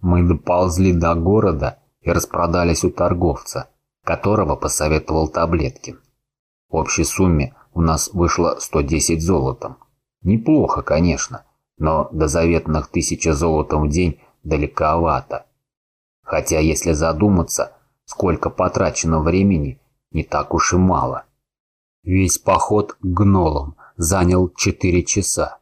Мы доползли до города и распродались у торговца, которого посоветовал Таблеткин. В общей сумме у нас вышло 110 золотом. Неплохо, конечно, но до заветных тысячи золотом в день далековато. Хотя, если задуматься, сколько потрачено времени, не так уж и мало. Весь поход к гнолам занял 4 часа.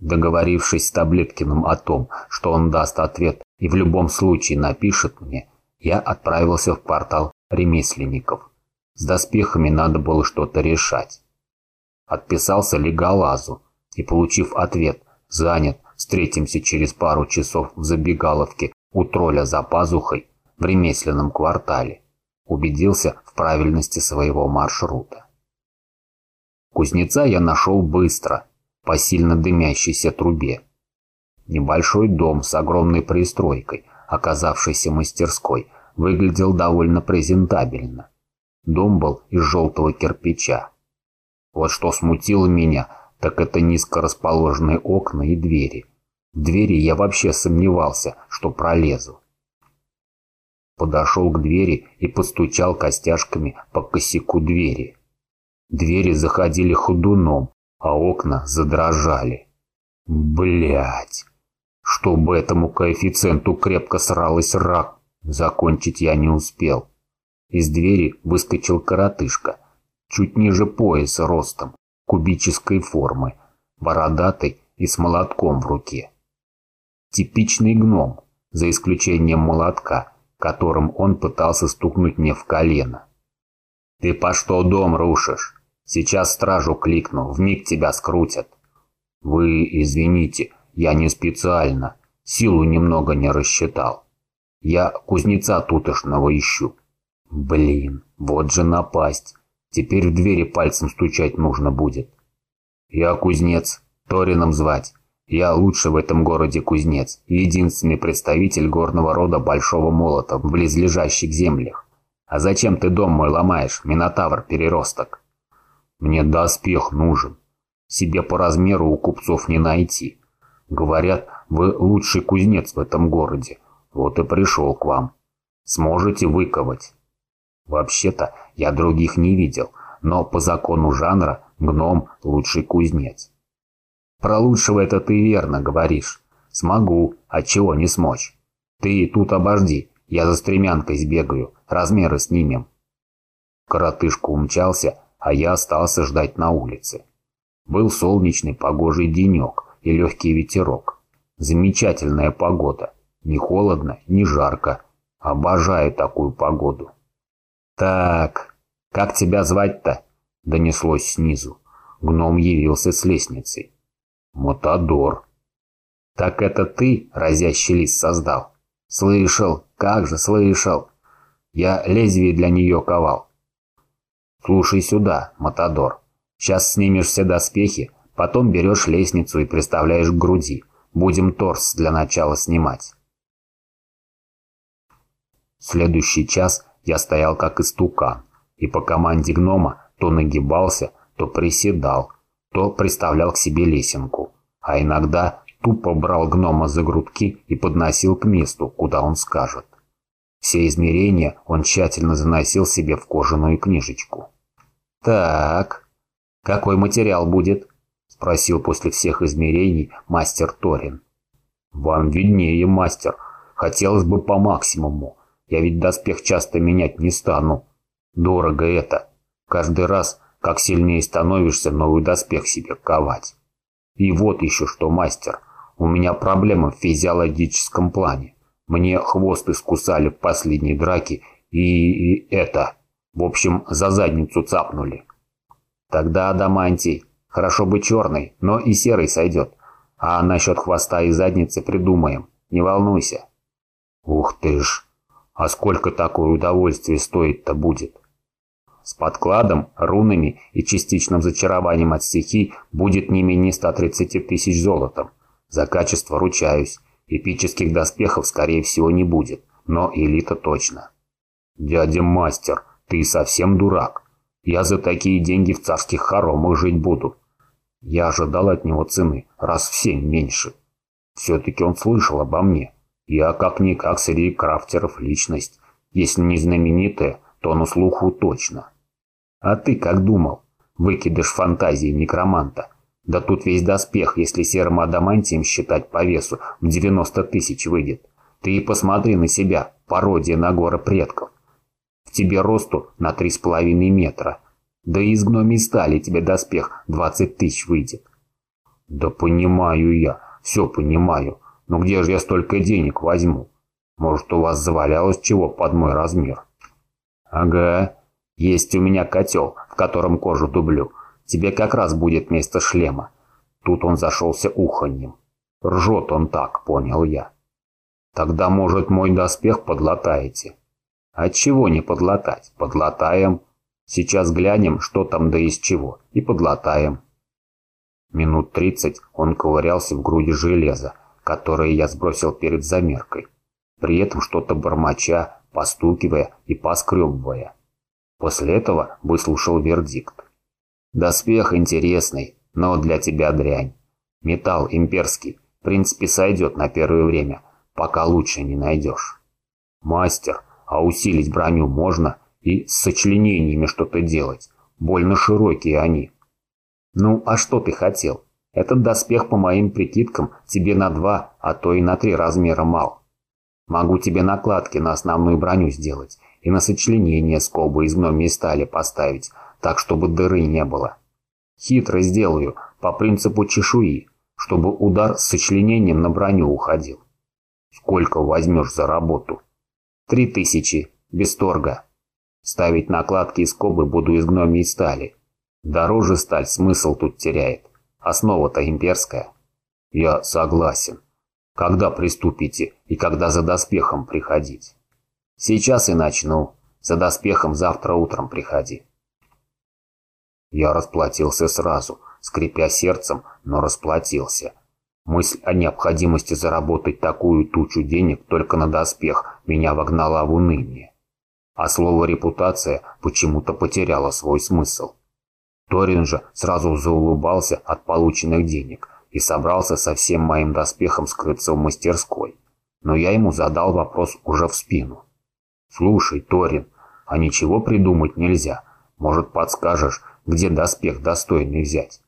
Договорившись с Таблеткиным о том, что он даст ответ и в любом случае напишет мне, я отправился в портал ремесленников. С доспехами надо было что-то решать. Отписался Леголазу и, получив ответ «занят, встретимся через пару часов в забегаловке у тролля за пазухой в ремесленном квартале», убедился в правильности своего маршрута. Кузнеца я нашел быстро – по сильно дымящейся трубе. Небольшой дом с огромной пристройкой, оказавшейся мастерской, выглядел довольно презентабельно. Дом был из желтого кирпича. Вот что смутило меня, так это низко расположенные окна и двери. В двери я вообще сомневался, что пролезу. Подошел к двери и постучал костяшками по косяку двери. Двери заходили ходуном, а окна задрожали. Блять, чтобы этому коэффициенту крепко сралась рак, закончить я не успел. Из двери выскочил коротышка, чуть ниже пояса ростом, кубической формы, бородатый и с молотком в руке. Типичный гном, за исключением молотка, которым он пытался стукнуть мне в колено. «Ты по что дом рушишь?» Сейчас стражу кликну, вмиг тебя скрутят. Вы извините, я не специально, силу немного не рассчитал. Я кузнеца тутошного ищу. Блин, вот же напасть. Теперь в двери пальцем стучать нужно будет. Я кузнец, Торином звать. Я лучший в этом городе кузнец, единственный представитель горного рода Большого Молота в близлежащих землях. А зачем ты дом мой ломаешь, Минотавр-переросток? Мне доспех нужен. Себе по размеру у купцов не найти. Говорят, вы лучший кузнец в этом городе. Вот и пришел к вам. Сможете выковать. Вообще-то я других не видел, но по закону жанра гном лучший кузнец. Про лучшего это ты верно говоришь. Смогу, а чего не смочь. Ты тут обожди, я за стремянкой сбегаю, размеры снимем. Коротышка умчался, а я остался ждать на улице. Был солнечный погожий денек и легкий ветерок. Замечательная погода. Не холодно, не жарко. Обожаю такую погоду. «Так, как тебя звать-то?» — донеслось снизу. Гном явился с лестницей. «Мотодор». «Так это ты разящий лист создал?» «Слышал, как же слышал. Я лезвие для нее ковал. «Слушай сюда, Матадор. Сейчас снимешь все доспехи, потом берешь лестницу и приставляешь к груди. Будем торс для начала снимать». Следующий час я стоял как истукан, и по команде гнома то нагибался, то приседал, то приставлял к себе лесенку, а иногда тупо брал гнома за грудки и подносил к месту, куда он скажет. Все измерения он тщательно заносил себе в кожаную книжечку. «Так, какой материал будет?» – спросил после всех измерений мастер Торин. «Вам виднее, мастер. Хотелось бы по максимуму. Я ведь доспех часто менять не стану. Дорого это. Каждый раз, как сильнее становишься, новый доспех себе ковать. И вот еще что, мастер. У меня проблема в физиологическом плане. Мне хвост искусали в последней драке и, и это. В общем, за задницу цапнули. Тогда адамантий. Хорошо бы черный, но и серый сойдет. А насчет хвоста и задницы придумаем. Не волнуйся. Ух ты ж. А сколько такое удовольствие стоит-то будет? С подкладом, рунами и частичным зачарованием от стихий будет не менее 130 тысяч золотом. За качество ручаюсь. Эпических доспехов, скорее всего, не будет, но элита точно. Дядя мастер, ты совсем дурак. Я за такие деньги в царских хоромах жить буду. Я ожидал от него цены раз в семь меньше. Все-таки он слышал обо мне. Я как-никак среди крафтеров личность. Если не знаменитая, то на слуху точно. А ты как думал? Выкидыш фантазии некроманта. Да тут весь доспех, если серым адамантием считать по весу, в 90 тысяч выйдет. Ты и посмотри на себя, пародия на горы предков. В тебе росту на три с половиной метра. Да и из гномей стали тебе доспех 20 тысяч выйдет. Да понимаю я, все понимаю. Но где же я столько денег возьму? Может, у вас завалялось чего под мой размер? Ага, есть у меня котел, в котором кожу дублю. Тебе как раз будет место шлема. Тут он зашелся уханьем. Ржет он так, понял я. Тогда, может, мой доспех подлатаете? Отчего не подлатать? Подлатаем. Сейчас глянем, что там да из чего, и подлатаем. Минут тридцать он ковырялся в груди железа, которые я сбросил перед замеркой, при этом что-то бормоча, постукивая и поскребывая. После этого выслушал вердикт. «Доспех интересный, но для тебя дрянь. Металл имперский, в принципе, сойдет на первое время, пока лучше не найдешь. Мастер, а усилить броню можно и с сочленениями что-то делать. Больно широкие они». «Ну, а что ты хотел?» Этот доспех, по моим прикидкам, тебе на два, а то и на три размера мал. Могу тебе накладки на основную броню сделать и на сочленение скобы из гномьей стали поставить, так, чтобы дыры не было. Хитро сделаю, по принципу чешуи, чтобы удар с сочленением на броню уходил. Сколько возьмешь за работу? Три тысячи, без торга. Ставить накладки и скобы буду из гномьей стали. Дороже сталь смысл тут теряет. Основа-то имперская. Я согласен. Когда приступите и когда за доспехом приходить? Сейчас и начну. За доспехом завтра утром приходи. Я расплатился сразу, скрипя сердцем, но расплатился. Мысль о необходимости заработать такую тучу денег только на доспех меня вогнала в уныние. А слово «репутация» почему-то потеряло свой смысл. Торин же сразу заулыбался от полученных денег и собрался со всем моим доспехом скрыться в мастерской. Но я ему задал вопрос уже в спину. «Слушай, Торин, а ничего придумать нельзя? Может, подскажешь, где доспех достойный взять?»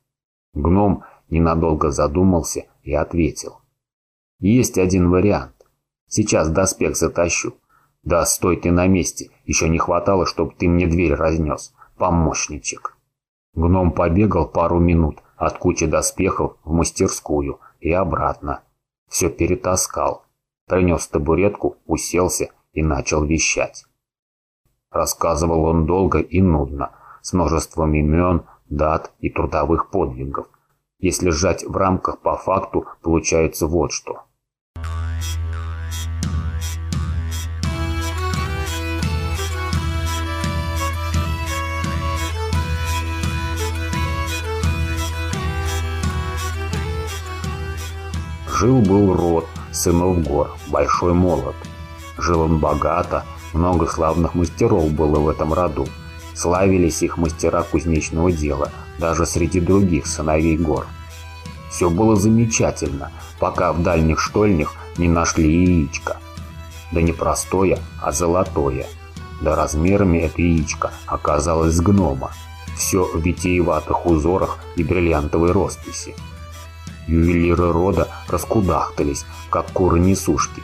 Гном ненадолго задумался и ответил. «Есть один вариант. Сейчас доспех затащу. Да стой ты на месте, еще не хватало, чтобы ты мне дверь разнес, помощничек». Гном побегал пару минут от кучи доспехов в мастерскую и обратно. Все перетаскал. Принес табуретку, уселся и начал вещать. Рассказывал он долго и нудно, с множеством имен, дат и трудовых подвигов. Если сжать в рамках по факту, получается вот что – Жил-был род сынов гор, Большой Молот. Жил он богато, много славных мастеров было в этом роду. Славились их мастера кузнечного дела, даже среди других сыновей гор. Все было замечательно, пока в дальних штольнях не нашли яичко. Да не простое, а золотое. Да размерами это яичко оказалось гнома. Все в витиеватых узорах и бриллиантовой росписи. Ювелиры рода раскудахтались, как куры-несушки.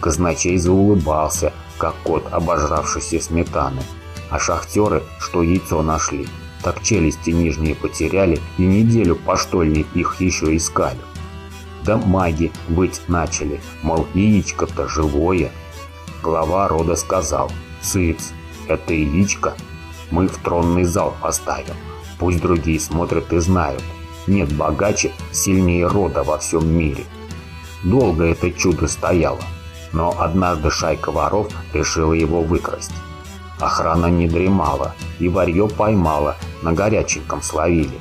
Казначей заулыбался, как кот, обожравшийся сметаны. А шахтеры, что яйцо нашли, так челюсти нижние потеряли и неделю по штольне их еще искали. Да маги быть начали, мол, яичко-то живое. Глава рода сказал, «Цыц, это яичко мы в тронный зал поставим, пусть другие смотрят и знают, нет богаче, сильнее рода во всем мире. Долго это чудо стояло, но однажды шайка воров решила его выкрасть. Охрана не дремала, и варье поймала, на горяченьком словили.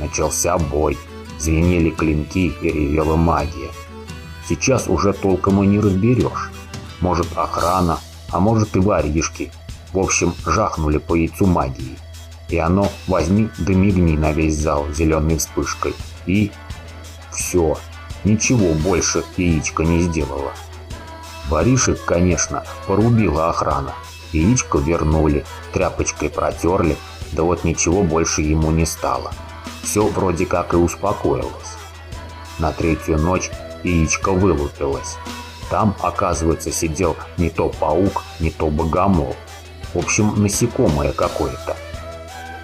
Начался бой, звенели клинки и ревела магия. Сейчас уже толком и не разберешь. Может охрана, а может и варьишки. В общем, жахнули по яйцу магии и оно возьми да мигни на весь зал зеленой вспышкой. И все. Ничего больше яичко не сделало. Воришек, конечно, порубила охрана. Яичко вернули, тряпочкой протерли, да вот ничего больше ему не стало. Все вроде как и успокоилось. На третью ночь яичко вылупилось. Там, оказывается, сидел не то паук, не то богомол. В общем, насекомое какое-то.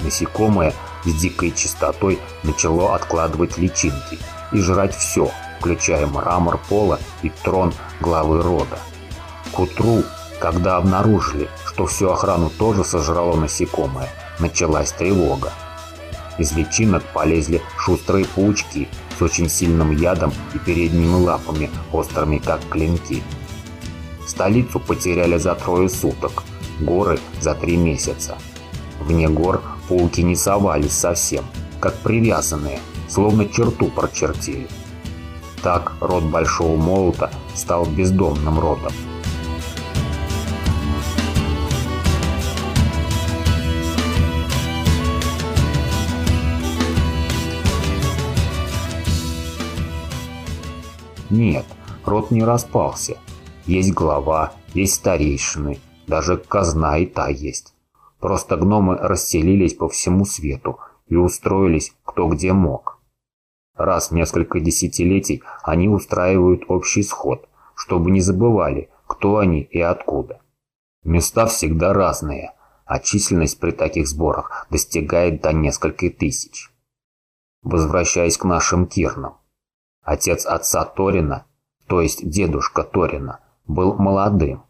Насекомое с дикой частотой начало откладывать личинки и жрать все, включая мрамор пола и трон главы рода. К утру, когда обнаружили, что всю охрану тоже сожрало насекомое, началась тревога. Из личинок полезли шустрые паучки с очень сильным ядом и передними лапами, острыми как клинки. Столицу потеряли за трое суток, горы за три месяца. Вне гор пауки не совались совсем, как привязанные, словно черту прочертили. Так род Большого Молота стал бездомным родом. Нет, род не распался. Есть глава, есть старейшины, даже казна и та есть. Просто гномы расселились по всему свету и устроились кто где мог. Раз в несколько десятилетий они устраивают общий сход, чтобы не забывали, кто они и откуда. Места всегда разные, а численность при таких сборах достигает до нескольких тысяч. Возвращаясь к нашим Кирнам. Отец отца Торина, то есть дедушка Торина, был молодым,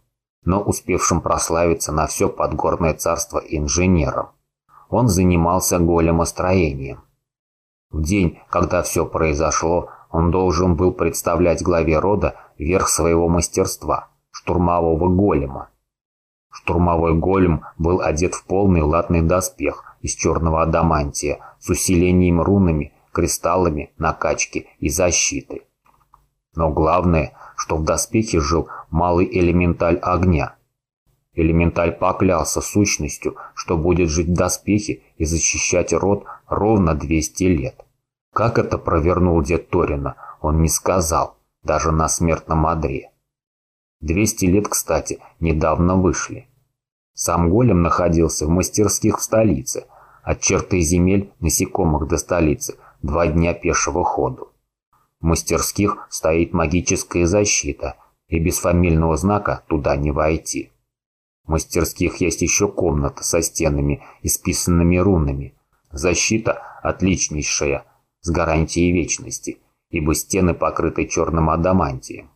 но успевшим прославиться на все подгорное царство инженером. Он занимался големостроением. В день, когда все произошло, он должен был представлять главе рода верх своего мастерства – штурмового голема. Штурмовой голем был одет в полный латный доспех из черного адамантия с усилением рунами, кристаллами, накачки и защиты. Но главное, что в доспехе жил малый элементаль огня. Элементаль поклялся сущностью, что будет жить в доспехе и защищать род ровно 200 лет. Как это провернул дед Торина, он не сказал, даже на смертном одре. 200 лет, кстати, недавно вышли. Сам голем находился в мастерских в столице, от черты земель насекомых до столицы два дня пешего ходу. В мастерских стоит магическая защита, и без фамильного знака туда не войти. В мастерских есть еще комната со стенами, исписанными рунами. Защита отличнейшая, с гарантией вечности, ибо стены покрыты черным адамантием.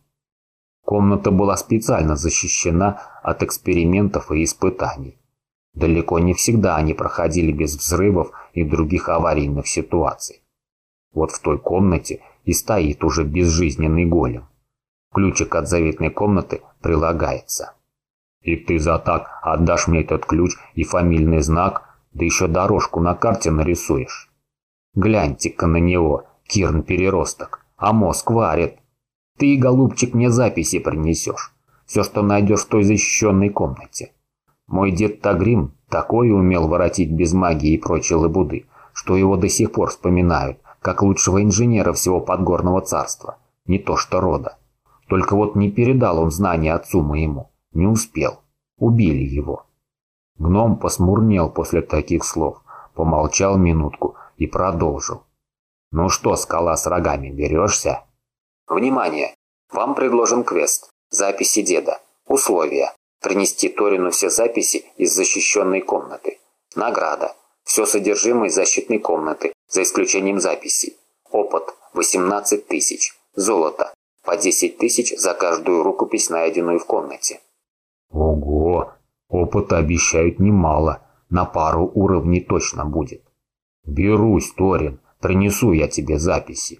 Комната была специально защищена от экспериментов и испытаний. Далеко не всегда они проходили без взрывов и других аварийных ситуаций. Вот в той комнате и стоит уже безжизненный голем. Ключик от заветной комнаты прилагается. И ты за так отдашь мне этот ключ и фамильный знак, да еще дорожку на карте нарисуешь. Гляньте-ка на него, Кирн-переросток, а мозг варит. Ты, голубчик, мне записи принесешь. Все, что найдешь в той защищенной комнате. Мой дед Тагрим такое умел воротить без магии и прочей лабуды, что его до сих пор вспоминают, как лучшего инженера всего подгорного царства, не то что рода. Только вот не передал он знания отцу моему, не успел, убили его. Гном посмурнел после таких слов, помолчал минутку и продолжил. «Ну что, скала с рогами, берешься?» «Внимание! Вам предложен квест. Записи деда. Условия. Принести Торину все записи из защищенной комнаты. Награда. Все содержимое защитной комнаты, за исключением записей. Опыт – 18 тысяч. Золото – по 10 тысяч за каждую рукопись, найденную в комнате. Ого! Опыта обещают немало. На пару уровней точно будет. Берусь, Торин, принесу я тебе записи.